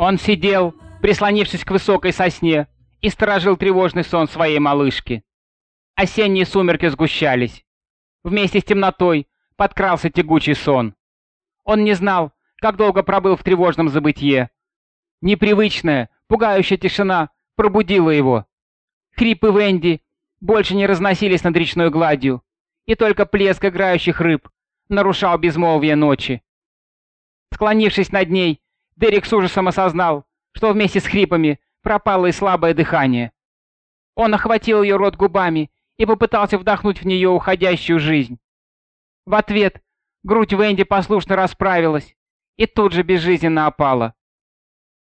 Он сидел, прислонившись к высокой сосне, и сторожил тревожный сон своей малышки. Осенние сумерки сгущались. Вместе с темнотой подкрался тягучий сон. Он не знал, как долго пробыл в тревожном забытье. Непривычная, пугающая тишина пробудила его. Хрипы Венди больше не разносились над речной гладью, и только плеск играющих рыб нарушал безмолвие ночи. Склонившись над ней, Дерек с ужасом осознал, что вместе с хрипами пропало и слабое дыхание. Он охватил ее рот губами и попытался вдохнуть в нее уходящую жизнь. В ответ грудь Венди послушно расправилась и тут же безжизненно опала.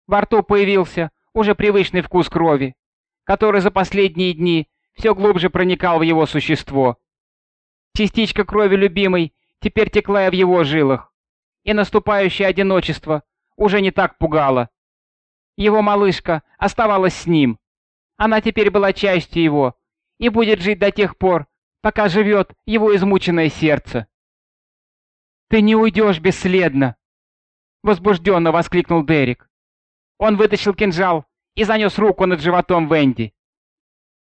Во рту появился уже привычный вкус крови, который за последние дни все глубже проникал в его существо. Частичка крови любимой теперь текла и в его жилах, и наступающее одиночество уже не так пугало. Его малышка оставалась с ним. Она теперь была частью его и будет жить до тех пор, пока живет его измученное сердце. «Ты не уйдешь бесследно!» — возбужденно воскликнул Дерек. Он вытащил кинжал и занес руку над животом Венди.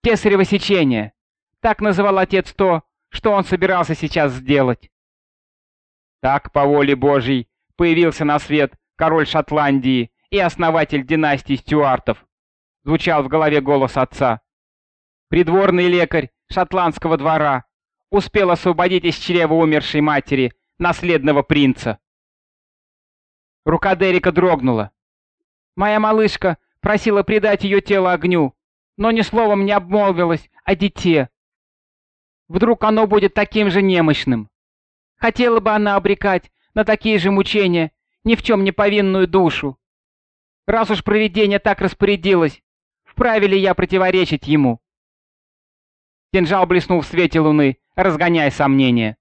«Кесарево сечение!» — так называл отец то, что он собирался сейчас сделать. Так, по воле Божьей, появился на свет король Шотландии и основатель династии Стюартов, звучал в голове голос отца. Придворный лекарь шотландского двора успел освободить из чрева умершей матери наследного принца. Рука Дерека дрогнула. Моя малышка просила предать ее тело огню, но ни словом не обмолвилась о дите. Вдруг оно будет таким же немощным. Хотела бы она обрекать на такие же мучения ни в чем не повинную душу. Раз уж провидение так распорядилось, вправе ли я противоречить ему? Кинжал блеснул в свете луны, разгоняя сомнения.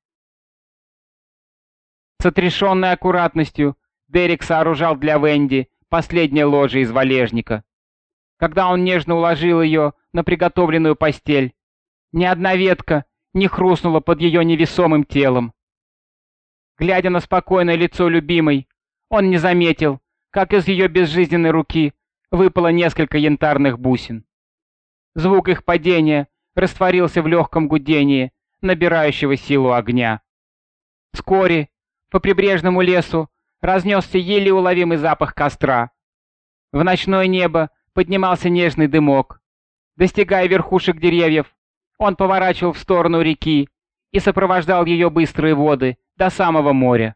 С отрешенной аккуратностью Дерек сооружал для Венди последнее ложе из валежника. Когда он нежно уложил ее на приготовленную постель, ни одна ветка не хрустнула под ее невесомым телом. Глядя на спокойное лицо любимой, он не заметил, как из ее безжизненной руки выпало несколько янтарных бусин. Звук их падения растворился в легком гудении, набирающего силу огня. Вскоре по прибрежному лесу разнесся еле уловимый запах костра. В ночное небо поднимался нежный дымок. Достигая верхушек деревьев, он поворачивал в сторону реки и сопровождал ее быстрые воды до самого моря.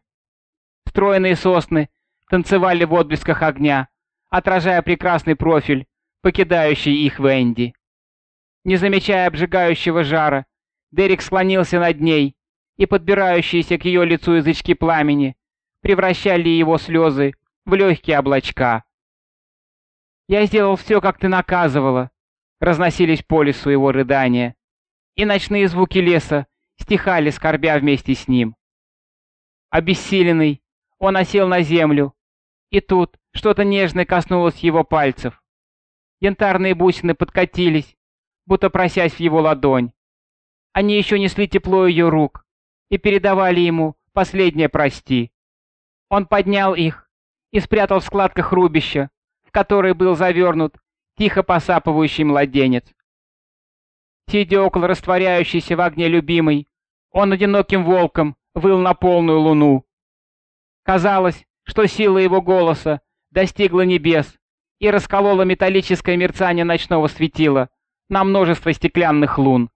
Стройные сосны танцевали в отблесках огня, отражая прекрасный профиль, покидающий их Венди. Не замечая обжигающего жара, Дерек склонился над ней, и подбирающиеся к ее лицу язычки пламени превращали его слезы в легкие облачка. «Я сделал все, как ты наказывала», — разносились по лесу его рыдания, и ночные звуки леса стихали, скорбя вместе с ним. Обессиленный, он осел на землю, и тут что-то нежное коснулось его пальцев. Янтарные бусины подкатились, будто просясь в его ладонь. Они еще несли тепло ее рук и передавали ему последнее «прости». Он поднял их и спрятал в складках рубища, в который был завернут тихо посапывающий младенец. Сидя около растворяющейся в огне любимой, он одиноким волком выл на полную луну. Казалось, что сила его голоса достигла небес и расколола металлическое мерцание ночного светила на множество стеклянных лун.